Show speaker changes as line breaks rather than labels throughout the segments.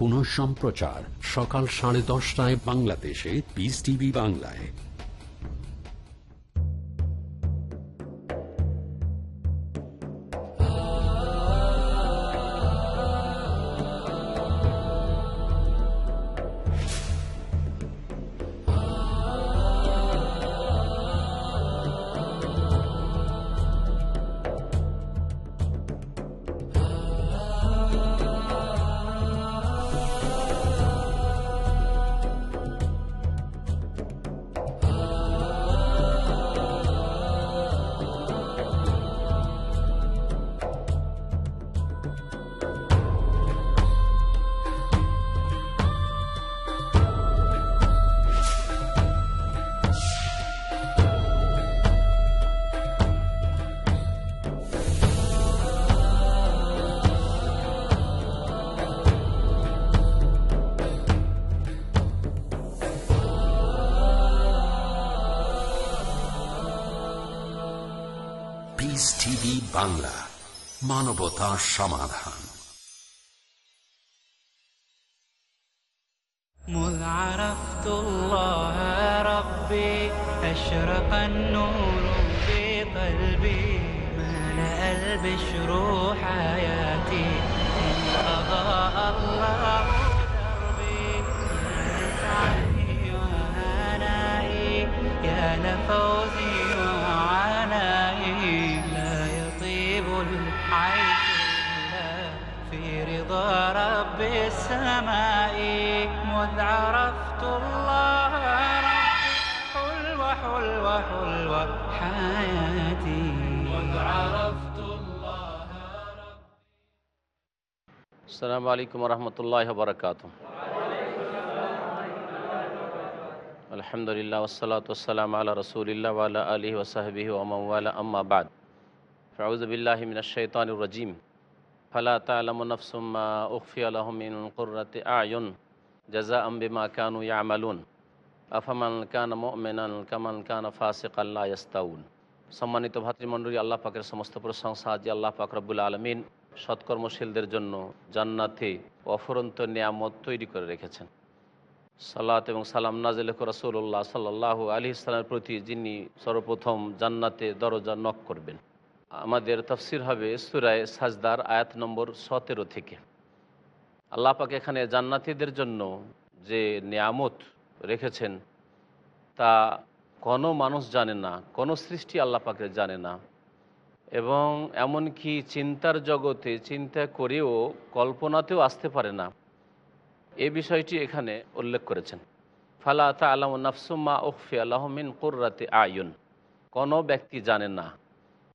পুনঃ সম্প্রচার সকাল সাড়ে দশটায় বাংলাদেশে পিস টিভি বাংলায়। বাংলা মানবতা সমাধান।
حياتي. عرفت الله
السلام عليكم ورحمة الله وبركاته. الحمد لله والصلاة والسلام على رسول الله وعلى آله وصحبه ومن والاه. أما بعد فأعوذ بالله من الشيطان الرجيم. فلا تعلم نفس ما أخفي لهم من قرة أعين جزاء بما كانوا يعملون. أفمن كان مؤمنا كمن كان فاسقا لا يستوون. সম্মানিত ভাতৃমণ্ডলী, আল্লাহ পাকের সমস্ত প্রশংসা যে আল্লাহ পাক রব্বুল আলমিন সৎকর্মশীলদের জন্য জান্নাতে অফরন্ত নিয়ামত তৈরি করে রেখেছেন। সালাত এবং সালাম নাজিল রসুল্লাহ সাল্লাহ আলী ইসলামের প্রতি যিনি সর্বপ্রথম জান্নাতে দরজা নক করবেন। আমাদের তফসির হবে সুরায় সাজদার আয়াত নম্বর সতেরো থেকে। আল্লাহ পাক এখানে জান্নাতিদের জন্য যে নিয়ামত রেখেছেন, তা কোনো মানুষ জানে না, কোনো সৃষ্টি আল্লাহ পাকে জানে না। এবং এমনকি চিন্তার জগতে চিন্তা করেও কল্পনাতেও আসতে পারে না। এ বিষয়টি এখানে উল্লেখ করেছেন। ফালা তা আলম নাফসুম্মা উফি আল্লাহমিন কুর্রাতে আয়ুন। কোনো ব্যক্তি জানে না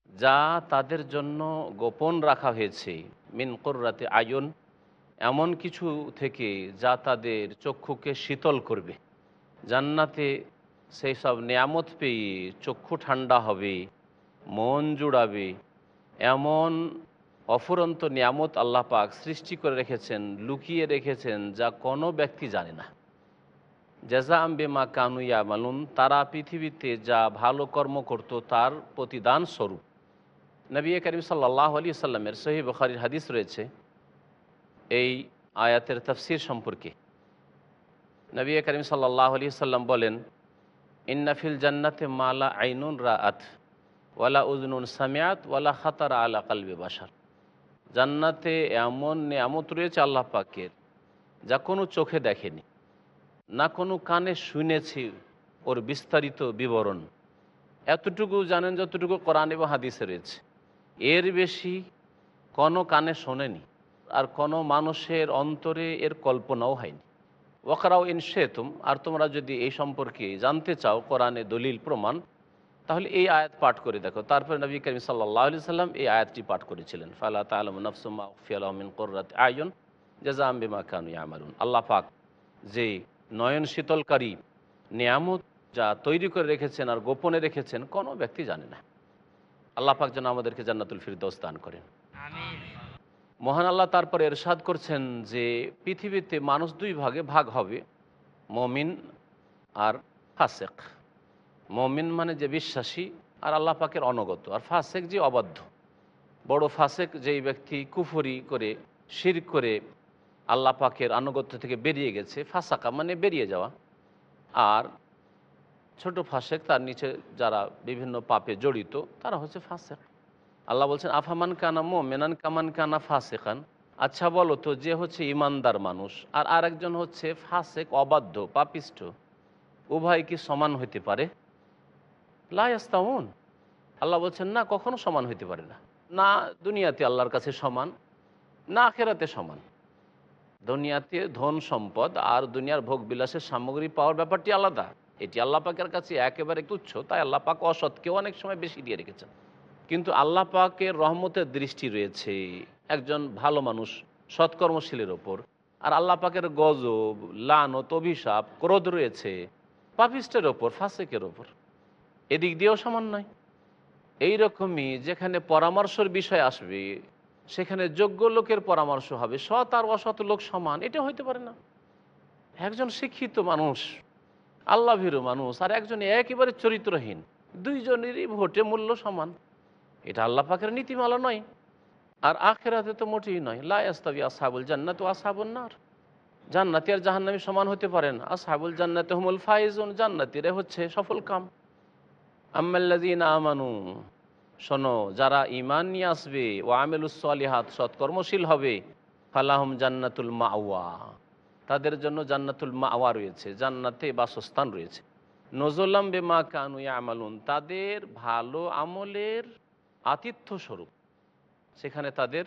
যা তাদের জন্য গোপন রাখা হয়েছে মিন কুর্রাতে আয়ুন, এমন কিছু থেকে যা তাদের চক্ষুকে শীতল করবে। জান্নাতে সেই সব নিয়ামত পেয়ে চক্ষু ঠান্ডা হবে, মন জুড়াবে। এমন অফুরন্ত নিয়ামত আল্লাহ পাক সৃষ্টি করে রেখেছেন, লুকিয়ে রেখেছেন, যা কোনো ব্যক্তি জানে না। জেজা আম্বে মা কানুইয়া মালুন তারা পৃথিবীতে যা ভালো কর্ম করত, তার প্রতিদান স্বরূপ। নবী করিম সাল্লাহ আলী সাল্লামের সহি বখারির হাদিস রয়েছে, এই আয়াতের তফসির সম্পর্কে। নবী করিম সাল্লাহ আলী সাল্লাম বলেন ইন্নাফিল জান্নাতে মালা আইনুন রাআত ওয়ালা উজনুন সামিয়াত ওয়ালা খাতার আলা কালবে বাসার জান্নাতে এমন নিয়ামত রয়েছে আল্লাহ পাকের, যা কোনো চোখে দেখেনি, না কোনো কানে শুনেছি ওর বিস্তারিত বিবরণ। এতটুকু জানেন যতটুকু কোরআন এবং হাদিসে রয়েছে। এর বেশি কোনো কানে শোনেনি, আর কোনো মানুষের অন্তরে এর কল্পনাও হয়নি। ওয়াকারাও ইনশেতুম আর তোমরা যদি এই সম্পর্কে জানতে চাও, কোরআনে দলিল, প্রমাণ, তাহলে এই আয়াত পাঠ করে দেখো। তারপরে নবী করিম সাল্লাহ সাল্লাম এই আয়াতটি পাঠ করেছিলেন। ফালা তালম নফসুম্মা ফিয়ালমিন কোর্রাত আয়ন জাজা আম্বিমা কানু আমারুন আল্লাহ পাক যে নয়ন শীতলকারী নিয়ামত যা তৈরি করে রেখেছেন আর গোপনে রেখেছেন, কোনো ব্যক্তি জানে না। আল্লাহ পাক যেন আমাদেরকে জান্নাতুল ফিরদৌস দান করেন। মহান আল্লাহ তারপরে এরশাদ করছেন যে পৃথিবীতে মানুষ দুই ভাগে ভাগ হবে, মমিন আর ফাসেক। মমিন মানে যে বিশ্বাসী আর আল্লাহ পাকের অনগত, আর ফাসেক যে অবাধ্য। বড় ফাসেক যেই ব্যক্তি কুফরি করে, শির করে আল্লাহ পাকের আনুগত্য থেকে বেরিয়ে গেছে, ফাঁসাকা মানে বেরিয়ে যাওয়া। আর ছোট ফাঁসেক তার নিচে যারা বিভিন্ন পাপে জড়িত, তারা হচ্ছে ফাঁসেক। আল্লাহ বলছেন আফামান কানা মেনান কামান কানা ফাঁসেখান আচ্ছা বলো তো, যে হচ্ছে ইমানদার মানুষ আর আরেকজন হচ্ছে ফাঁসেক, অবাধ্য, পাপিষ্ঠ, উভয় কি সমান হইতে পারে? লাস্তাউন আল্লাহ বলছেন, না, কখনো সমান হইতে পারে না। না, দুনিয়াতে আল্লাহর কাছে সমান, না আখেরাতে সমান। দুনিয়াতে ধন সম্পদ আর দুনিয়ার ভোগ বিলাসের সামগ্রী পাওয়ার ব্যাপারটি আলাদা। এটি আল্লাহ পাকের কাছে একেবারে তুচ্ছ, তাই আল্লাহ পাক অসৎকেও অনেক সময় বেশি দিয়ে রেখেছেন। কিন্তু আল্লাহ পাকের রহমতের দৃষ্টি রয়েছে একজন ভালো মানুষ, সৎকর্মশীলের ওপর। আর আল্লাহ পাকের গজব, লানত, অভিশাপ, ক্রোধ রয়েছে পাপিস্টের ওপর, ফাসেকের ওপর। এদিক দিয়েও সমান নয়। এইরকমই যেখানে পরামর্শের বিষয় আসবে, সেখানে যোগ্য লোকের পরামর্শ হবে, সৎ আর অসৎ লোক সমান এটা হইতে পারে না। একজন শিক্ষিত মানুষ আল্লাহ ভীরু মানুষ, আর একজন একেবারে চরিত্রহীন, দুইজনেরই ভোটে মূল্য সমান। এটা আল্লাহ পাখের নীতিমালা নয়। আর আখেরাতে তো মোটেই নয়। লাস্তাবি আসাবুল জান্নাত ও আসাবুল নার। জান্নাতি আর জাহান্নামি সমান হতে পারে না। আসাবুল জান্নাতে হুমুল ফাইজুন, জান্নাতিরে হচ্ছে সফল কাম। আম্মাল্লাদিন আমানু, শোনো, যারা ইমান নিয়ে আসবে ও আমেলুসলিহাত সৎকর্মশীল হবে, ফালাহম জান্নাতুল মাওয়া। তাদের জন্য জান্নাতুল মাওয়া রয়েছে, জান্নাতে বাসস্থান রয়েছে। নজলাম বেমা কানু আমালুন তাদের ভালো আমলের আতিথ্য স্বরূপ সেখানে তাদের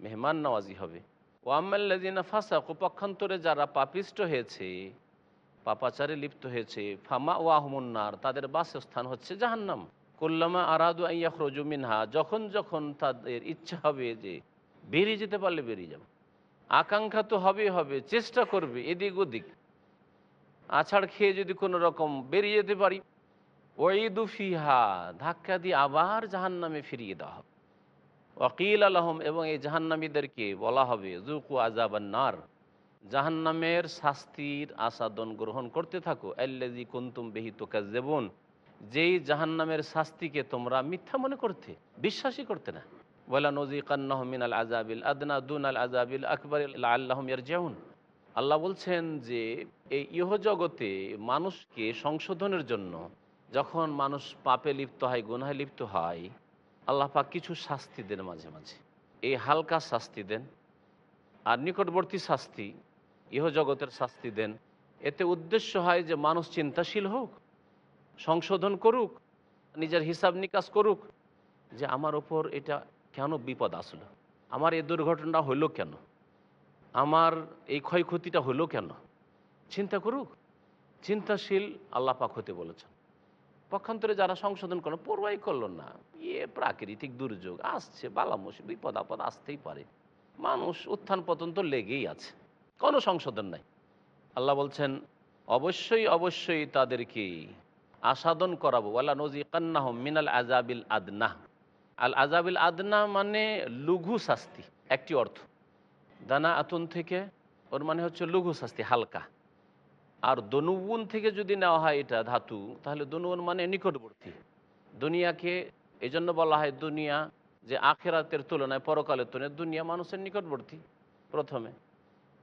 মেহমান নওয়াজি হবে। ও আম্মাল্লাদিনা ফাঁসাক, পক্ষান্তরে যারা পাপিষ্ট হয়েছে, পাপাচারে লিপ্ত হয়েছে, ফামা ও আহমুন্নার তাদের বাসস্থান হচ্ছে জাহান্নাম। কল্লামা আরাদু আইয়াখরজু মিনহা, যখন যখন তাদের ইচ্ছা হবে যে বেরিয়ে যেতে পারলে বেরিয়ে যাবে। আকাঙ্ক্ষা তো হবে হবে, চেষ্টা করবে এদিক ওদিক। আছাড় খেয়ে যদি কোনো রকম বেরিয়ে যেতে পারি ওই দুফিহা ধাক্কা দিয়ে আবার জাহান নামে ফিরিয়ে দেওয়া হবে। ওয়াকিল আলহম এবং এই জাহান্নামীদেরকে বলা হবে জুকু আজাবান্নার জাহান্নামের শাস্তির আসাদন গ্রহণ করতে থাকো। আল্লাজি কুন্তুম বেহিত কাজেবন যেই জাহান্নামের শাস্তিকে তোমরা মিথ্যা মনে করতে, বিশ্বাসই করতে না। বলা নজি কান্নাহমিন আল আজাবিল আদনা দুন আল আজাবিল আকবর আল্লাহম ইয়ারজাউন। আল্লাহ বলছেন যে, এই ইহজগতে মানুষকে সংশোধনের জন্য যখন মানুষ পাপে লিপ্ত হয় গুনায় লিপ্ত হয়, আল্লাহ পাক কিছু শাস্তি দেন মাঝে মাঝে। এই হালকা শাস্তি দেন, আর নিকটবর্তী শাস্তি, ইহজগতের শাস্তি দেন। এতে উদ্দেশ্য হয় যে মানুষ চিন্তাশীল হোক, সংশোধন করুক, নিজের হিসাব নিকাশ করুক যে আমার ওপর এটা কেন বিপদ আসলো? আমার এই দুর্ঘটনা হলো কেন? আমার এই ক্ষয়ক্ষতিটা হলো কেন? চিন্তা করুক। চিন্তাশীল আল্লাহ পাক হতে বলেছেন। পক্ষান্তরে যারা সংশোধন করেন পড়ুয়াই করল না। ইয়ে প্রাকৃতিক দুর্যোগ, আসছে বালামস বিপদ আপদ আসতেই পারে। মানুষ উত্থান পতন তো লেগেই আছে, কোনো সংশোধন নাই। আল্লাহ বলছেন, অবশ্যই অবশ্যই তাদেরকে আসাদন করাবো। আল্লাহ নজি কান্নাহ মিনাল আজাবিল আদনা। আল আজাবিল আদনা মানে লঘু শাস্তি, একটি অর্থ। দানা আতুন থেকে, ওর মানে হচ্ছে লঘু শাস্তি, হালকা। আর দনুবুন থেকে যদি নেওয়া হয় এটা ধাতু, তাহলে দনুবন মানে নিকটবর্তী। দুনিয়াকে এই জন্য বলা হয় দুনিয়া যে আখেরাতের তুলনায় পরকালের তুলনায় দুনিয়া মানুষের নিকটবর্তী প্রথমে।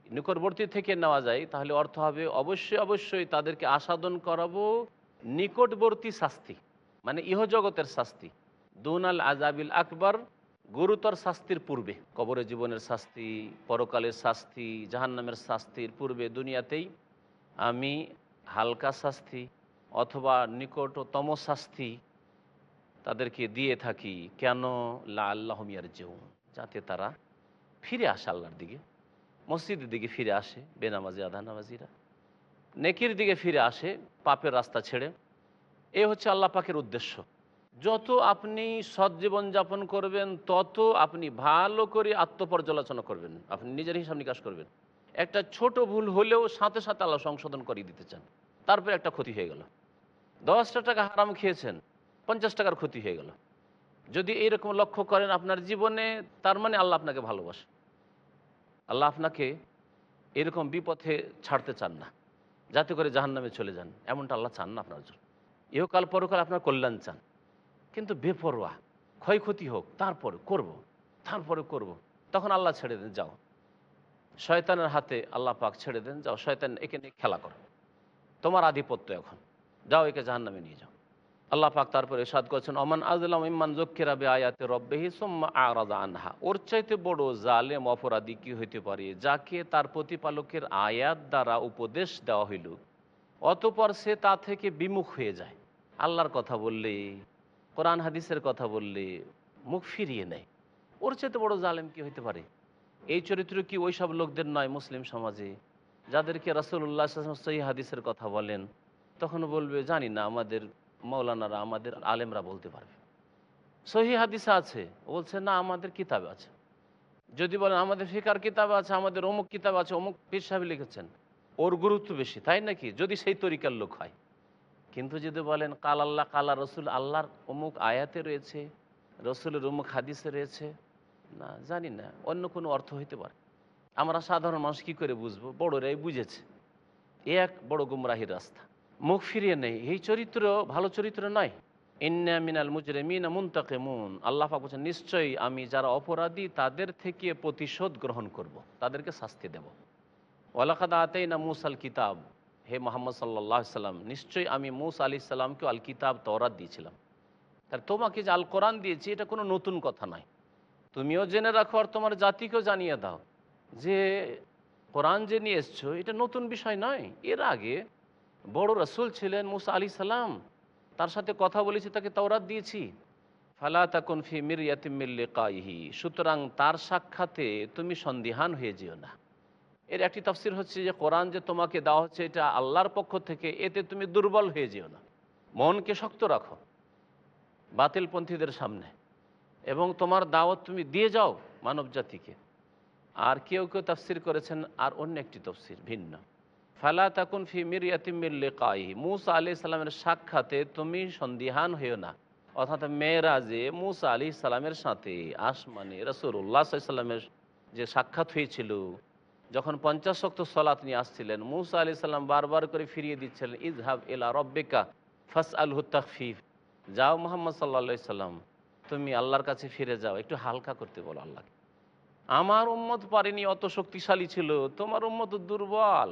নিকটবর্তী থেকে নেওয়া যায়, তাহলে অর্থ হবে অবশ্যই অবশ্যই তাদেরকে আসাদন করাবো নিকটবর্তী শাস্তি মানে ইহজগতের শাস্তি। দুন আল আজাবিল আকবর, গুরুতর শাস্তির পূর্বে কবরে জীবনের শাস্তি, পরকালের শাস্তি, জাহান্নামের শাস্তির পূর্বে দুনিয়াতেই আমি হালকা শাস্তি অথবা নিকটতম শাস্তি তাদেরকে দিয়ে থাকি। কেন? লা আল্লাহমিয়ার যেও যাতে তারা ফিরে আসে আল্লাহর দিকে। মসজিদের দিকে ফিরে আসে, বেনামাজি, আধা নামাজিরা। নেকির দিকে ফিরে আসে, পাপের রাস্তা ছেড়ে। এ হচ্ছে আল্লাহ পাকের উদ্দেশ্য। যত আপনি সৎ জীবন যাপন করবেন, তত আপনি ভালো করে আত্মপর্যালোচনা করবেন। আপনি নিজের হিসাব নিকাশ করবেন। একটা ছোট ভুল হলেও সাথে সাথে আল্লাহ সংশোধন করিয়ে দিতে চান। তারপরে একটা ক্ষতি হয়ে গেল। দশটা টাকা হারাম খেয়েছেন, পঞ্চাশ টাকার ক্ষতি হয়ে গেল। যদি এইরকম লক্ষ্য করেন আপনার জীবনে, তার মানে আল্লাহ আপনাকে ভালোবাসে। আল্লাহ আপনাকে এরকম বিপথে ছাড়তে চান না। যাতে করে জাহান নামে চলে যান। এমনটা আল্লাহ চান না আপনার জন্য। ইহকাল পরকাল আপনার কল্যাণ চান। কিন্তু বেপরোয়া, ক্ষয়ক্ষতি হোক, তারপরে করব। তারপরে করব। তখন আল্লাহ ছেড়ে দেন, যাও। শয়তানের হাতে আল্লাহ পাক ছেড়ে দেন, যাও শয়তান একে নিয়ে খেলা করো। তোমার আধিপত্য এখন। যাও একে জাহান্নামে নিয়ে যাও। আল্লাহ পাক তারপরে সাদ করছেন, অমান আজলাম ইমান জক্ষিরাবে আয়াতে রব্বেহি সোম্মা আরাদা আনহা। ওর চাইতে বড় জালেম অপরাধী কি হইতে পারে? যাকে তার প্রতিপালকের আয়াত দ্বারা উপদেশ দেওয়া হইল, অতপর সে তা থেকে বিমুখ হয়ে যায়। আল্লাহর কথা বললে, কোরআন হাদিসের কথা বললে মুখ ফিরিয়ে নেয়। ওর চাইতে বড় জালেম কি হইতে পারে? এই চরিত্র কি ওই সব লোকদের নয় মুসলিম সমাজে? যাদেরকে রাসুল্লাহ সহি হাদিসের কথা বলেন তখন বলবে, জানি না, আমাদের মৌলানারা আমাদের আলেমরা বলতে পারবে। সহি হাদিসা আছে, বলছে, না, আমাদের কিতাবে আছে। যদি বলেন, আমাদের ফিকার কিতাবে আছে, আমাদের অমুক কিতাব আছে, অমুক পীর সাহেব লিখেছেন। ওর গুরুত্ব বেশি, তাই নাকি? যদি সেই তরিকার লোক হয়। কিন্তু যদি বলেন, কাল আল্লাহ, কালা রসুল, আল্লাহর অমুক আয়াতে রয়েছে, রসুলের অমুক হাদিসে রয়েছে না, জানি না, অন্য কোনো অর্থ হইতে পারে। আমরা সাধারণ মানুষ কী করে বুঝব? বড়রাই বুঝেছে। এ এক বড় গুমরাহির রাস্তা। মুখ ফিরিয়ে নেই। এই চরিত্র ভালো চরিত্র নয়। ইন্না মিনাল মুজরে মিনা মুনতাকে মুন আল্লাহ বলছেন, নিশ্চয়ই আমি যারা অপরাধী, তাদের থেকে প্রতিশোধ গ্রহণ করব। তাদেরকে শাস্তি দেব। ওয়ালাকাদ আতেই না মুসাল কিতাব। হে মোহাম্মদ সাল্লাহ সাল্লাম, নিশ্চয়ই আমি মুস আলি সাল্লামকে আল কিতাব, তওরাত দিয়েছিলাম। তার তোমাকে যে আল কোরআন দিয়েছি, এটা কোনো নতুন কথা নয়। তুমিও জেনে রাখো আর তোমার জাতিকেও জানিয়ে দাও যে কোরআন যে নিয়ে এসছো, এটা নতুন বিষয় নয়। এর আগে বড় রসুল ছিলেন মুসা আলি সালাম। তার সাথে কথা বলেছি, তাকে তওরাত দিয়েছি। ফালা তাকুন ফি মির ইয়াতিমিল্লে কাইহি সুতরাং তার সাক্ষাতে তুমি সন্দিহান হয়ে যেও না। এর একটি তফসির হচ্ছে যে, কোরআন যে তোমাকে দেওয়া হচ্ছে, এটা আল্লাহর পক্ষ থেকে, এতে তুমি দুর্বল হয়ে যেও না। মনকে শক্ত রাখো। বাতিলপন্থীদের সামনে। এবং তোমার দাওয়াত তুমি দিয়ে যাও মানব জাতিকে আর কেউ কেউ তফসির করেছেন, আর অন্য একটি তফসির ভিন্ন। ফালা তাকুন ফি মির ইয়াতিমিল্লে কাইহি মুসা আলি সাল্লামের সাক্ষাতে তুমি সন্দিহান হইও না। অর্থাৎ মেয়েরাজে মুসা আলি সাল্লামের সাথে আসমানে রসুল্লাহ সাল্লামের যে সাক্ষাৎ হয়েছিল যখন পঞ্চাশ শক্ত সলাত নিয়ে আসছিলেন, মুসা আলি সাল্লাম বারবার করে ফিরিয়ে দিচ্ছিলেন ইজহাব এলা রব্বেকা ফাস আল তকফিফ যাও মোহাম্মদ সাল্লা সাল্লাম। তুমি আল্লাহর কাছে ফিরে যাও, একটু হালকা করতে বলো আল্লাহকে। আমার উম্মত পারেনি, অত শক্তিশালী ছিল, তোমার উম্মত দুর্বল,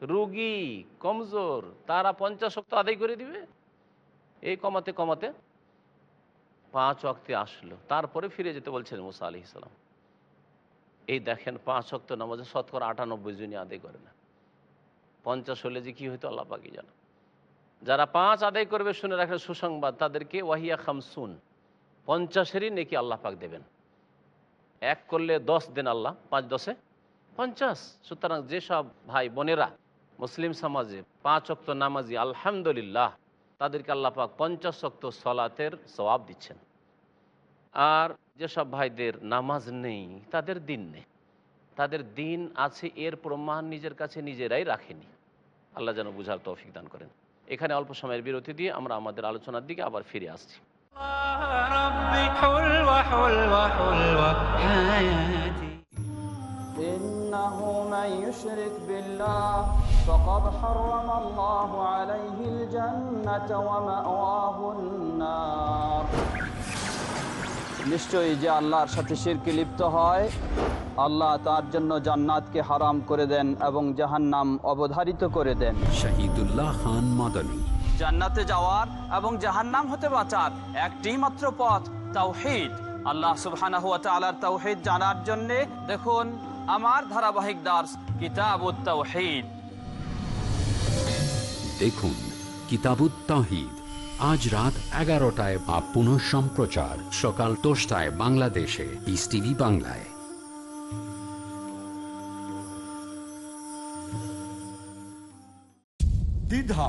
রুগী, কমজোর, তারা পঞ্চাশ শক্ত আদায় করে দিবে। এই কমাতে কমাতে পাঁচ অক্তে আসলো, তারপরে ফিরে যেতে বলছেন মুসা আলি ইসলাম এই দেখেন, পাঁচ অক্ত নামাজে শতকরা আটানব্বই জনই আদায় করে না। পঞ্চাশ হলে যে কী হইতো, আল্লাহ পাকি জানো। যারা পাঁচ আদায় করবে, শুনে রাখেন সুসংবাদ, তাদেরকে ওয়াহিয়া খামসুন পঞ্চাশেরই নেকি আল্লাহ পাক দেবেন। এক করলে দশ দেন আল্লাহ, পাঁচ দশে পঞ্চাশ। সুতরাং যেসব ভাই বোনেরা মুসলিম সমাজে পাঁচ অক্ত নামাজি, আলহামদুলিল্লাহ, তাদেরকে আল্লাহ পাক পঞ্চাশ অক্ত সলাতের সবাব দিচ্ছেন। আর যেসব ভাইদের নামাজ নেই, তাদের দিন নেই। তাদের দিন আছে, এর প্রমাণ নিজের কাছে নিজেরাই রাখেনি। আল্লাহ যেন বুঝার তৌফিক দান করেন। এখানে অল্প সময়ের বিরতি দিয়ে আমরা আমাদের আলোচনার দিকে আবার ফিরে আসছি।
ربي حلوة حلوة حلوة حياتي
إنه من يشرك بالله فقد حرم الله عليه الجنة ومأواه النار নিশ্চয়ই যে আল্লাহর সাথে শিরকে লিপ্ত হয় আল্লাহ তার জন্য জান্নাতকে হারাম করে দেন এবং জাহান্নাম অবধারিত করে দেন
শহীদুল্লাহ খান মাদানী
জান্নাতে যাওয়ার এবং জাহান্নাম হতে বাঁচার একটি মাত্র পথ তাওহীদ। আল্লাহ সুবহানাহু ওয়া তাআলার তাওহীদ জানার জন্য দেখুন আমার ধারাবাহিক দাস কিতাবুত তাওহীদ।
দেখুন কিতাবুত তাহিদ আজ রাত এগারোটায় বা পুনঃ সম্প্রচার সকাল দশটায় বাংলাদেশে। পিস টিভি বাংলায়।
দ্বিধা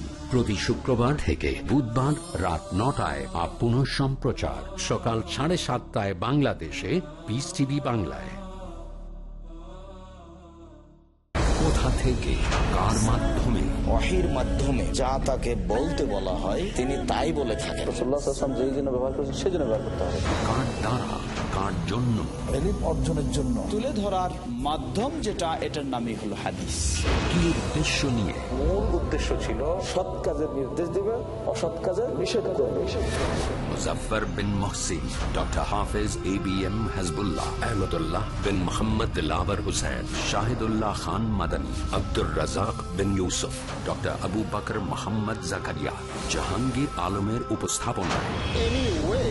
প্রতি শুক্রবার থেকে বুধবার রাত নটায় বা পুনঃ সম্প্রচার। সকাল সাড়ে সাতটায় বাংলাদেশে পিস টিভি বাংলায়। কোথা থেকে কার মাধ্যমে?
ওয়াহির মাধ্যমে যা তাকে বলতে বলা হয় তিনি তাই বলে থাকেন।
ব্যবহার করেছেন সেই জন্য ব্যবহার করতে হবে।
কার দ্বারা? কার জন্য।
অর্জনের জন্য।
তুলে ধরার মাধ্যম যেটা এটার নামই হলো হাদিস।
কি উদ্দেশ্য নিয়ে?
মূল উদ্দেশ্য ছিল সৎ কাজের নির্দেশ দিবে অসৎ কাজের নিষেধ করবে।
Muzaffar bin Mohsin doctor Hafez A B M Hizbullah Ahmadullah bin Mohammad Dilabar Hussain Shahidullah Khan Madani Abdur Razzak bin Yusuf doctor Abu Bakr Mohammad Zakaria Jahangir আলমের উপস্থাপনায়।
এনিওয়ে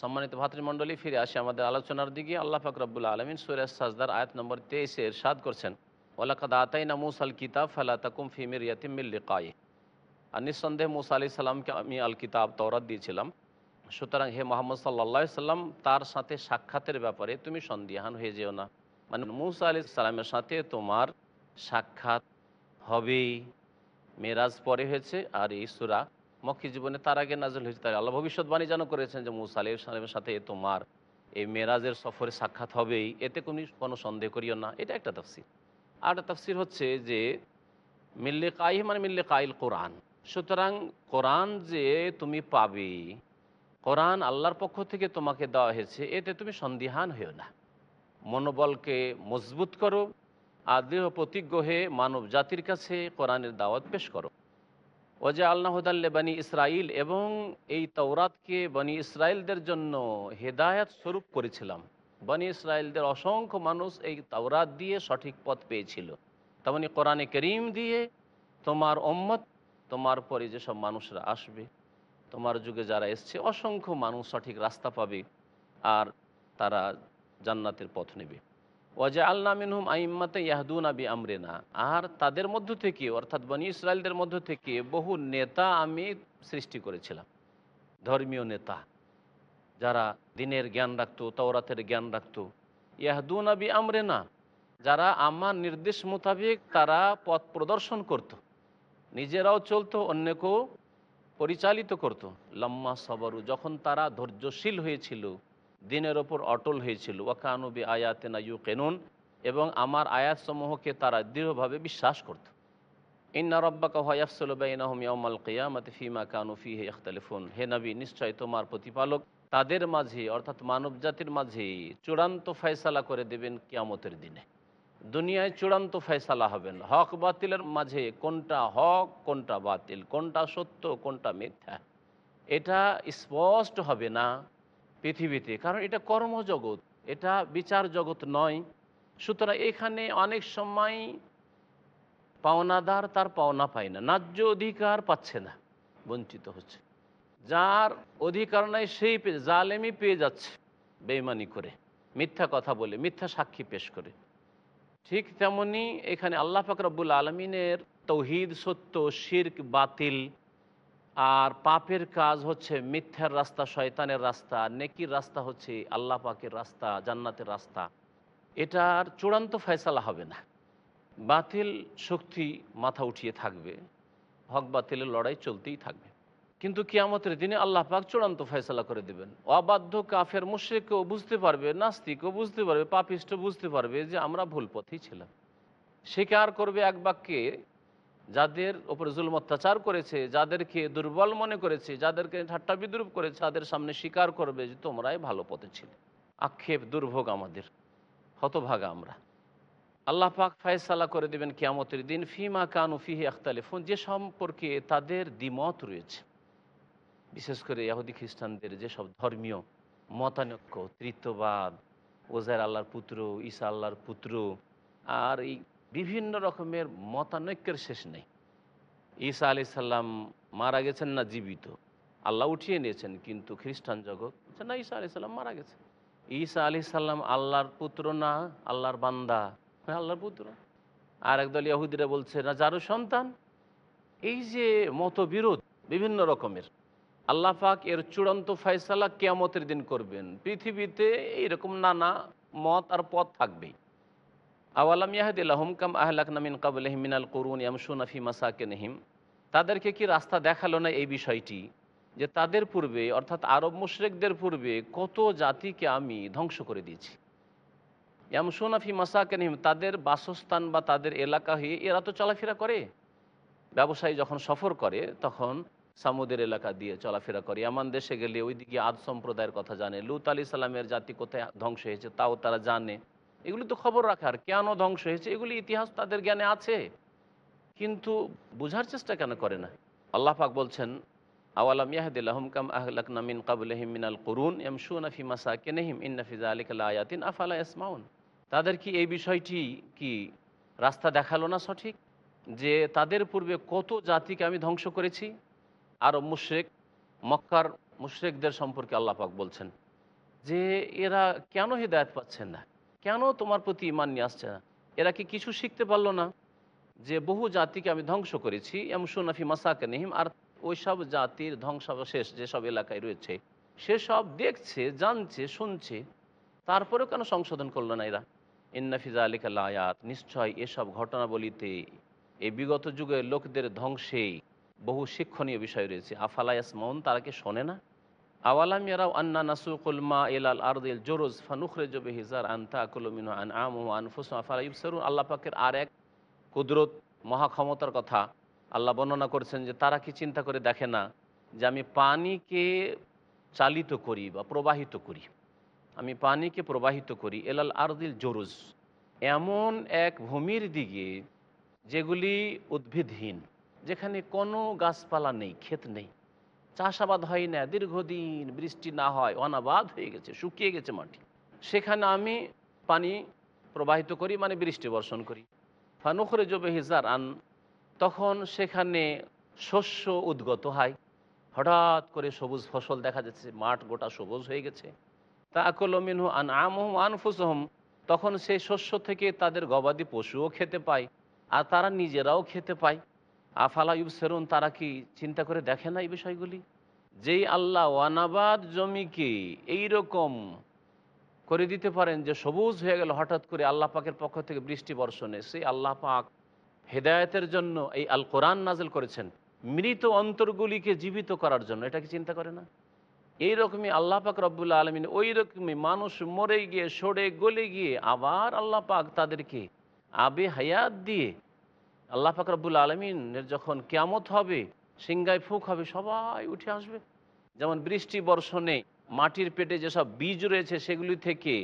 সম্মানিত ভাতৃমণ্ডলী, ফিরে আসি আমাদের আলোচনার দিকে। আল্লাহ ফাকরাবুল আলমিন সুরেশ সাজদার আয়াত নম্বর তেইশে এরশাদ করছেন ওলাকাদ আতাই না মুসাল কিতাব ফালা তাকুম ফিমির ইয়াতিমিল্লিকাই আর নিঃসন্দেহে মুসা আলি সাল্লামকে আমি আল কিতাব তওরাত দিয়েছিলাম। সুতরাং হে মোহাম্মদ সাল্লা সাল্লাম, তার সাথে সাক্ষাতের ব্যাপারে তুমি সন্দিহান হয়ে যেও না। মানে মুসা আলি সাল্লামের সাথে তোমার সাক্ষাৎ হবেই। মেরাজ পরে হয়েছে আর এই সুরা মক্কি জীবনে তার আগে নাজল হয়েছে। তাই আল্লাহ ভবিষ্যৎবাণী যেন করেছেন যে মুসা আলি সালামের সাথে তোমার, এই মেরাজের সফরে সাক্ষাৎ হবেই, এতে তুমি কোনো সন্দেহ করিও না। এটা একটা তফসির। আর তফসির হচ্ছে যে, মিল্লে কাই মানে মিল্লে কাইল কোরআন। সুতরাং কোরআন যে তুমি পাবে, কোরআন আল্লাহর পক্ষ থেকে তোমাকে দেওয়া হয়েছে, এতে তুমি সন্দিহান হয়েও না। মনোবলকে মজবুত করো, আর দৃঢ় প্রতিজ্ঞ হয়ে মানব জাতির কাছে কোরআনের দাওয়াত পেশ করো। ওজা আল্লাহদাল্লে বানী ইসরাইল এবং এই তৌরাতকে বনি ইসরায়েলদের জন্য হেদায়াত স্বরূপ করেছিলাম। বনি ইসরায়েলদের অসংখ্য মানুষ এই তাওরাত দিয়ে সঠিক পথ পেয়েছিল। তেমনি কোরআনে করিম দিয়ে তোমার ওম্মত তোমার পরে যেসব মানুষরা আসবে, তোমার যুগে যারা এসছে, অসংখ্য মানুষ সঠিক রাস্তা পাবে আর তারা জান্নাতের পথ নেবে। ওয়াজা আল্লা মিনহুম আইম্মাতে ইয়াহদুন আবি আমরেনা আর তাদের মধ্য থেকে, অর্থাৎ বনি ইসরায়েলদের মধ্য থেকে বহু নেতা আমি সৃষ্টি করেছিলাম ধর্মীয় নেতা, যারা দিনের জ্ঞান রাখতো, তওরাতের জ্ঞান রাখতো ইয়াহদুন আবি আমরেনা যারা আমার নির্দেশ মোতাবেক তারা পথ প্রদর্শন করত। নিজেরাও চলতো, অন্যকেও পরিচালিত করত। লম্মা সবরু, যখন তারা ধৈর্যশীল হয়েছিল দিনের ওপর অটল হয়েছিল। ওয়াকানুবি আয়াতে না ইউ কেনুন এবং আমার আয়াতসমূহকে তারা দৃঢ়ভাবে বিশ্বাস করত। ইন্না রব্বাকা হয়াফসল বাইনাহম ইয়াউমাল কিয়ামতি ফিমা কানু ফিহি ইখতালিফুন। হে নবী নিশ্চয় তোমার প্রতিপালক তাদের মাঝে অর্থাৎ মানব জাতির মাঝে চূড়ান্ত ফয়সালা করে দেবেন কিয়ামতের দিনে। দুনিয়ায় চূড়ান্ত ফয়সালা হবেন হক বাতিলের মাঝে কোনটা হক, কোনটা বাতিল, কোনটা সত্য, কোনটা মিথ্যা, এটা স্পষ্ট হবে না। পৃথিবীতে, কারণ এটা কর্মজগৎ, এটা বিচার জগৎ নয়। সুতরাং এখানে অনেক সময় পাওনাদার তার পাওনা পায় না, ন্যায্য অধিকার পাচ্ছে না, বঞ্চিত হচ্ছে। যার অধিকার নাই সেই জালেমি পেয়ে যাচ্ছে বেইমানি করে, মিথ্যা কথা বলে, মিথ্যা সাক্ষী পেশ করে। ঠিক তেমনি এখানে আল্লাহ ফাকরাবুল আলমিনের তৌহিদ সত্য, শির্ক বাতিল আর পাপের কাজ হচ্ছে মিথ্যার রাস্তা, শয়তানের রাস্তা, নেকির রাস্তা হচ্ছে আল্লাহ পাকের রাস্তা, জান্নাতের রাস্তা। এটার চূড়ান্ত ফয়সালা হবে না। বাতিল শক্তি মাথা উঠিয়ে থাকবে, হক বাতিলের লড়াই চলতেই থাকবে। কিন্তু কিয়ামতের দিনে আল্লাহ পাক চূড়ান্ত ফয়সালা করে দেবেন। অবাধ্য কাফের মুশ্রিকও বুঝতে পারবে, নাস্তিকও বুঝতে পারবে পাপিষ্ট বুঝতে পারবে যে আমরা ভুল পথেই ছিলাম। স্বীকার করবে এক বাক্যে যাদের ওপরে জুলম অত্যাচার করেছে, যাদেরকে দুর্বল মনে করেছে, যাদেরকে ঠাট্টা বিদ্রুপ করেছে, তাদের সামনে স্বীকার করবে যে তোমরাই ভালো পথে ছিলে। আক্ষেপ দুর্ভোগ আমাদের, হতভাগা আমরা। আল্লাহ পাক ফায়সালা করে দেবেন কিয়ামতের দিন, ফিমা কানু ফিহি আখতালিফুন, যে সম্পর্কে তাদের দ্বিমত রয়েছে। বিশেষ করে ইহুদি খ্রিস্টানদের যেসব ধর্মীয় মতানৈক্য, তৃত্ববাদ ওজার আল্লাহর পুত্র, ঈসা আল্লাহর পুত্র, আর এই বিভিন্ন রকমের মতানৈক্যের শেষ নেই। ঈসা আলি সাল্লাম মারা গেছেন না জীবিত। আল্লাহ উঠিয়ে নিয়েছেন, কিন্তু খ্রিস্টান জগৎ না, ঈসা আলি সাল্লাম মারা গেছে ঈসা আলি সাল্লাম আল্লাহর পুত্র না, আল্লাহর বান্দা? হ্যাঁ আল্লাহর পুত্র। আর একদল ইয়াহুদিরা বলছে, না, যারও সন্তান? এই যে মতবিরোধ বিভিন্ন রকমের, আল্লাহ পাক এর চূড়ান্ত ফয়সালা কেয়ামতের দিন করবেন। পৃথিবীতে এইরকম নানা মত আর পথ থাকবেই। আওয়ালাম ইয়াহদিল্লাহম আহলাক নামিন কাবুলহিম মিনাল করুন ইয়ামসুনাফি মাসাকে নেহিম তাদেরকে কি রাস্তা দেখাল না এই বিষয়টি? যে তাদের পূর্বে, অর্থাৎ আরব মুশরেকদের পূর্বে কত জাতিকে আমি ধ্বংস করে দিয়েছি। ইয়ামসুনাফি মাসাকে নেহিম তাদের বাসস্থান বা তাদের এলাকা হয়ে এরা তো চলাফেরা করে। ব্যবসায়ী যখন সফর করে, তখন সামুদের এলাকা দিয়ে চলাফেরা করে। এমন দেশে গেলে ওইদিকে আদ সম্প্রদায়ের কথা জানে। লুত আলি সালামের জাতি কোথায় ধ্বংস হয়েছে, তাও তারা জানে। এগুলি তো খবর রাখার, কেন ধ্বংস হয়েছে, এগুলি ইতিহাস তাদের জ্ঞানে আছে। কিন্তু বোঝার চেষ্টা কেন করে না? আল্লাহ পাক বলছেন, আওয়ালাম ইয়াহদিল্লাহম কাম আহলাক নামিন কাবুলহিম মিনাল করুন আয়াতিন আফালা ইসমাউন তাদের কি এই বিষয়টি কি রাস্তা দেখাল না সঠিক? যে তাদের পূর্বে কত জাতিকে আমি ধ্বংস করেছি? আর মুশরেক, মক্কার মুশরেকদের সম্পর্কে আল্লাহ পাক বলছেন যে এরা কেন হৃদায়ত পাচ্ছেন না? কেন তোমার প্রতি ইমান নিয়ে আসছে না? এরা কি কিছু শিখতে পারল না? যে বহু জাতিকে আমি ধ্বংস করেছি। এম সুনাফি মাসাকে নেহিম আর ওইসব জাতির ধ্বংসাবশেষ যেসব এলাকায় রয়েছে, সেসব দেখছে, জানছে, শুনছে। তারপরেও কেন সংশোধন করল না এরা? ইন্নাফিজা আলিকাল আয়াত নিশ্চয় এসব ঘটনাবলিতে এই বিগত যুগের লোকদের ধ্বংসেই বহু শিক্ষণীয় বিষয় রয়েছে। আফালা ইয়াসমউন, তারা কি শোনে না? আওয়ালাম ইয়ারাও আন্না নাসুকুল মা ইলাল আরদিল জোরোজ ফানুখরে জবে হিজার আনতা কুলমিন আন আম ও আনফুস আফালা ইবসরুন আল্লাহ পাকের আর এক কুদরত মহাক্ষমতার কথা আল্লাহ বর্ণনা করেছেন যে তারা কি চিন্তা করে দেখে না যে আমি পানিকে চালিত করি বা প্রবাহিত করি। আমি পানিকে প্রবাহিত করি এলাল আরদিল জোরুজ। এমন এক ভূমির দিকে যেগুলি উদ্ভিদহীন, যেখানে কোনো গাছপালা নেই, ক্ষেত নেই। চাষাবাদ হয় না, দীর্ঘদিন বৃষ্টি না হয়, অনাবাদ হয়ে গেছে, শুকিয়ে গেছে মাটি। সেখানে আমি পানি প্রবাহিত করি মানে বৃষ্টি বর্ষণ করি। ফানুখরে জবে হিজার আন তখন সেখানে শস্য উদ্গত হয়। হঠাৎ করে সবুজ ফসল দেখা যাচ্ছে, মাঠ গোটা সবুজ হয়ে গেছে। তা আকল মিনহু আন আমহম আনফুসহম, তখন সেই শস্য থেকে তাদের গবাদি পশুও খেতে পায়, আর তারা নিজেরাও খেতে পায়। আফালা ইউসেরুন তারা কি চিন্তা করে দেখে না এই বিষয়গুলি? যেই আল্লাহ ওয়ানাবাদ জমিকে এই রকম করে দিতে পারেন যে সবুজ হয়ে গেল, হঠাৎ করে আল্লাহ পাকের পক্ষ থেকে বৃষ্টি বর্ষণে, সেই আল্লাহ পাক হেদায়তের জন্য এই আল কোরআন নাজেল করেছেন। মৃত অন্তরগুলিকে জীবিত করার জন্য, এটা কি চিন্তা করে না? এই রকমই আল্লাহ পাক রব্বুল্লা আলমিন ওই রকমই মানুষ মরে গিয়ে, সরে গলে গিয়ে আবার আল্লাহ পাক তাদেরকে আবে হায়াত দিয়ে আল্লাহ পাক রব্বুল আলমিনের যখন কেয়ামত হবে সিংগায় ফুক হবে, সবাই উঠে আসবে। যেমন বৃষ্টি, বর্ষণে মাটির পেটে যেসব বীজ রয়েছে সেগুলি থেকে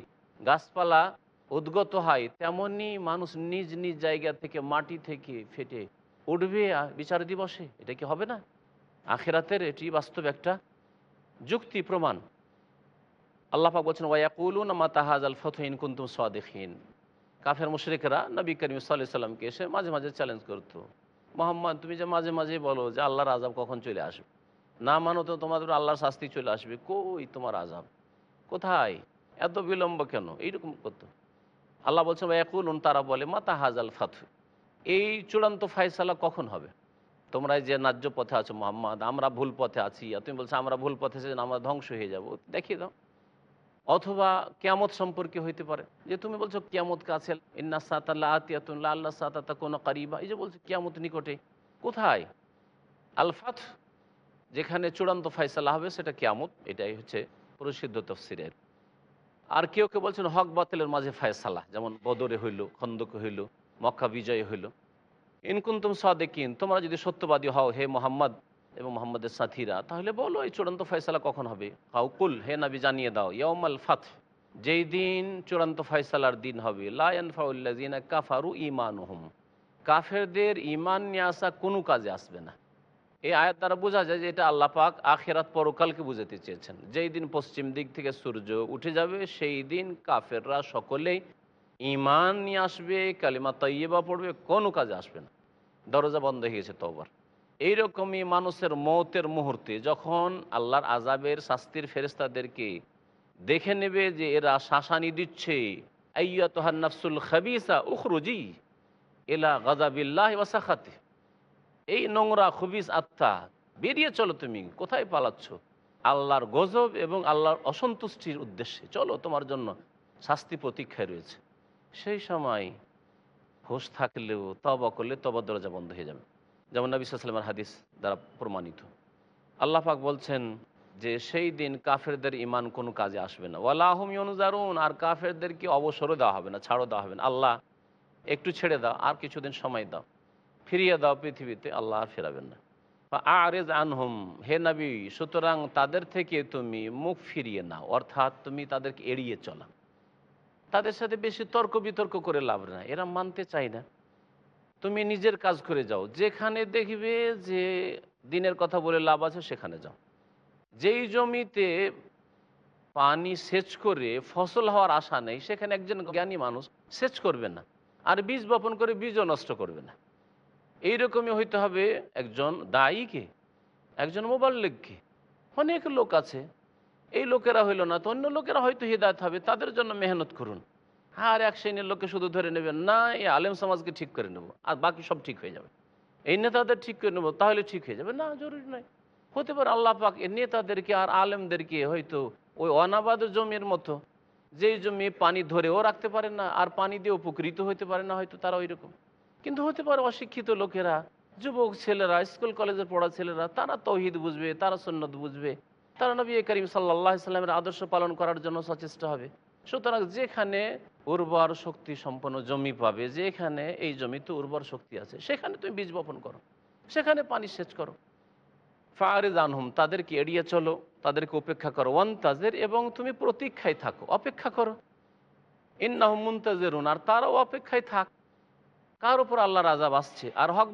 গাছপালা উদ্গত হয় তেমনই মানুষ নিজ নিজ জায়গা থেকে, মাটি থেকে ফেটে উঠবে বিচার দিবসে। এটা কি হবে না? আখেরাতের এটি বাস্তব একটা যুক্তি, প্রমাণ। আল্লাহাক বলছেন মা তাহাজ আল ফতহিন কুন্তুম সাদেখিন কাফের মুশরিকরা নবী করিম সাল্লাহ সাল্লামকে এসে মাঝে মাঝে চ্যালেঞ্জ করতো। মোহাম্মদ, তুমি যে মাঝে মাঝে বলো যে আল্লাহর আজাব কখন চলে আসবে? না মানো তো তোমাদের আল্লাহর শাস্তি চলে আসবে। কই তোমার আজাব কোথায়? এত বিলম্ব কেন? এইরকম করতো। আল্লাহ বলছেন একুলুন তারা বলে, মাতা হাজাল ফাতু এই চূড়ান্ত ফায়সালা কখন হবে? তোমরা যে ন্যায্য পথে আছো, মোহাম্মদ, আমরা ভুল পথে আছি। আর তুমি বলছো, আমরা ভুল পথে আমরা ধ্বংস হয়ে যাব। দেখিয়ে দাও। অথবা কেয়ামত সম্পর্কে হইতে পারে। যে তুমি বলছো কিয়ামত কাছে, ইন্না সাতাল্লাহ আতিয়াতুল্লাহ আল্লাহ সাতাতা কোনো কারিবা। এই যে বলছো কিয়ামত নিকটে, কোথায়? আলফাত যেখানে চূড়ান্ত ফয়সালা হবে, সেটা কিয়ামত। এটাই হচ্ছে প্রসিদ্ধ তফসিরের। আর কেউ কেউ বলছেন হক বাতিলের মাঝে ফয়সালা, যেমন বদরে হইল, খন্দকে হইল, মক্কা বিজয় হইল। ইনকুন্তুম সাদেকিন, তোমরা যদি সত্যবাদী হও, হে মোহাম্মদ এবং মোহাম্মদের সাথীরা, তাহলে বলো এই চূড়ান্ত ফয়সালা কখন হবে? কাউকুল হে নাবি, জানিয়ে দাও ইয়মাল ফাত যেই দিন চূড়ান্ত ফয়সালার দিন হবে লায়ন ফাউল্লাজিনা কাফারু ইমানুহুম কাফেরদের ইমান নিয়ে আসা কোনো কাজে আসবে না। এই আয়াত দ্বারা বোঝা যায় যে এটা আল্লাহ পাক আখেরাত পরকালকে বুঝাতে চেয়েছেন। যেই দিন পশ্চিম দিক থেকে সূর্য উঠে যাবে, সেই দিন কাফেররা সকলেই ইমান নিয়ে আসবে, কালিমা তৈয়বা পড়বে, কোনো কাজে আসবে না। দরজা বন্ধ হয়ে গেছে তবার এইরকমই মানুষের মৌতের মুহূর্তে যখন আল্লাহর আজাবের শাস্তির ফেরেস্তাদেরকে দেখে নেবে যে এরা শাসানি দিচ্ছে আইয়াতহান নাফসুল খাবিসা উখরুজি এলা গাজাবিল্লাহ ওয়াসাখাতে এই নোংরা খুবিস আত্মা, বেরিয়ে চলো তুমি, কোথায় পালাচ্ছ? আল্লাহর গজব এবং আল্লাহর অসন্তুষ্টির উদ্দেশ্যে। চলো, তোমার জন্য শাস্তি প্রতীক্ষায় রয়েছে। সেই সময় হোশ থাকলেও তবা করলে তবা দরজা বন্ধ হয়ে যাবে। যেমন নবী সাল্লামের হাদিস দ্বারা প্রমাণিত। আল্লাহ পাক বলছেন যে, সেই দিন কাফেরদের ইমান কোনো কাজে আসবে না। ওয়ালাহম ইয়নুজারুন আর কাফেরদেরকে অবসরও দেওয়া হবে না, ছাড়ও দেওয়া হবে না। আল্লাহ, একটু ছেড়ে দাও, আর কিছুদিন সময় দাও। ফিরিয়ে দাও পৃথিবীতে, আল্লাহ আর ফেরাবেন না। আরেজ আনহুম, হে নবী, সুতরাং তাদের থেকে তুমি মুখ ফিরিয়ে নাও, অর্থাৎ তুমি তাদেরকে এড়িয়ে চলা। তাদের সাথে বেশি তর্ক বিতর্ক করে লাভ না এরা মানতে চায় না। তুমি নিজের কাজ করে যাও। যেখানে দেখবে যে দিনের কথা বলে লাভ আছে, সেখানে যাও। যেই জমিতে পানি সেচ করে ফসল হওয়ার আশা নেই, সেখানে একজন জ্ঞানী মানুষ সেচ করবে না আর বীজ বপন করে বীজও নষ্ট করবে না। এইরকমই হইতে হবে একজন দায়ীকে, একজন মোবাল্লিককে অনেক লোক আছে। এই লোকেরা হইল না তো, অন্য লোকেরা হয়তো হৃদায়ত হবে, তাদের জন্য মেহনত করুন। আর এক শ্রেণির লোককে শুধু ধরে নেবেন, না, এই আলেম সমাজকে ঠিক করে নেব, আর বাকি সব ঠিক হয়ে যাবে। এই নেতাদের ঠিক করে নেব, তাহলে ঠিক হয়ে যাবে। না, জরুরি নয়। হতে পারে আল্লাহ পাক এই নেতাদেরকে আর আলেমদেরকে হয়তো ওই অনাবাদ জমির মতো, যেই জমি পানি ধরেও রাখতে পারে না, আর পানি দিয়ে উপকৃত হতে পারে না, হয়তো তারা ওই রকম কিন্তু হতে পারে অশিক্ষিত লোকেরা, যুবক ছেলেরা, স্কুল কলেজের পড়া ছেলেরা, তারা তৌহিদ বুঝবে, তারা সন্ন্যত বুঝবে। তারা নবী করিম সাল্লাহ সাল্লামের আদর্শ পালন করার জন্য সচেষ্ট হবে। সুতরাং যেখানে উর্বর শক্তি সম্পন্ন জমি পাবে, যেখানে এই জমিতে উর্বর শক্তি আছে, সেখানে তুমি বীজ বপন করো, সেখানে পানি সেচ করো। ফারে জানহুম তাদেরকে এড়িয়ে চলো, তাদেরকে উপেক্ষা করো। ওয়ান তাজের, এবং তুমি প্রতীক্ষায় থাকো, অপেক্ষা করো। ইন্নাহম মুনতাজেরুন, আর তারাও অপেক্ষায় থাক। কার উপর আল্লাহ রাজা আসছে? আর হক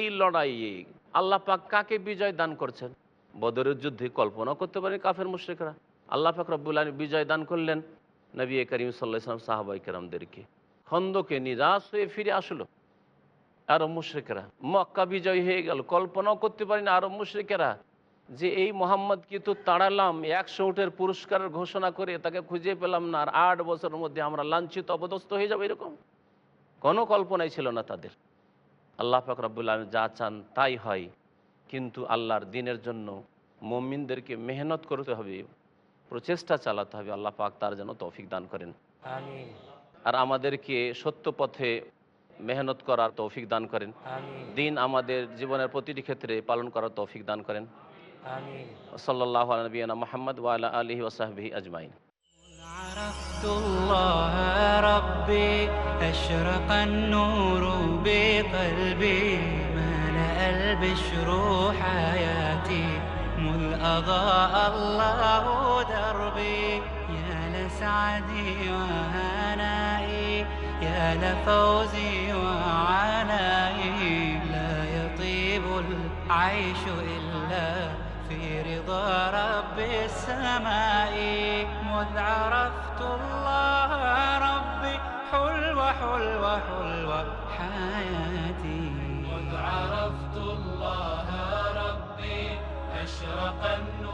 এই লড়াইয়ে আল্লাহ পাক কাকে বিজয় দান করছেন? বদরের যুদ্ধে কল্পনা করতে পারে কাফের মুশ্রিকরা। আল্লাহ পাক রব্বুল বিজয় দান করলেন। নবী করিম সাল্লাহ ইসলাম সাহাবাই কেরামদেরকে। খন্দকে নিরাশ হয়ে ফিরে আসলো। আরব মুশ্রিকেরা, মক্কা বিজয় হয়ে গেল। কল্পনাও করতে পারি না আরব মুশ্রিকেরা যে এই মোহাম্মদকে তো তাড়ালাম, একশো উঠের পুরস্কারের ঘোষণা করে তাকে খুঁজে পেলাম না, আর আট বছরের মধ্যে আমরা লাঞ্ছিত অবদস্ত হয়ে যাব এরকম। কোনো কল্পনাই ছিল না তাদের। আল্লাহ আলম যা চান তাই হয়। কিন্তু আল্লাহর দিনের জন্য মমিনদেরকে মেহনত করতে হবে। প্রচেষ্টা চালাতে হবে আল্লাহ পাক তার যেন তৌফিক দান করেন আর আমাদেরকে সত্য পথে মেহনত করার তৌফিক দান করেন দিন আমাদের জীবনের প্রতিটি ক্ষেত্রে পালন করার তৌফিক দান করেন সাল্লাহ নবীনা মোহাম্মদ ওয়ালা আলহি ওসাহবি আজমাইন
عرفت الله ربي أشرق النور بقلبي ملأ البشر حياتي مذ أضاء الله دربي يا لسعدي وهنائي يا لفوزي وعنائي لا يطيب العيش إلا في رضا رب السماء. مذ عرفت الله ربي حلوة حلوة حلوة حياتي. مذ عرفت الله ربي أشرق النور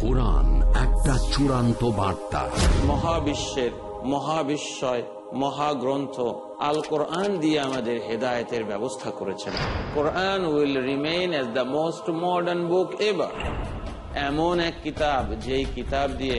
কোরআন একটা চূড়ান্ত বার্তা।
মহাবিশ্বের, মহাবিশ্বয়, মহাগ্রন্থ আল কোরআন দিয়ে আমাদের হেদায়তের ব্যবস্থা করেছেন। Quran will remain as the most modern book ever. এমন এক কিতাব, যেই কিতাব দিয়ে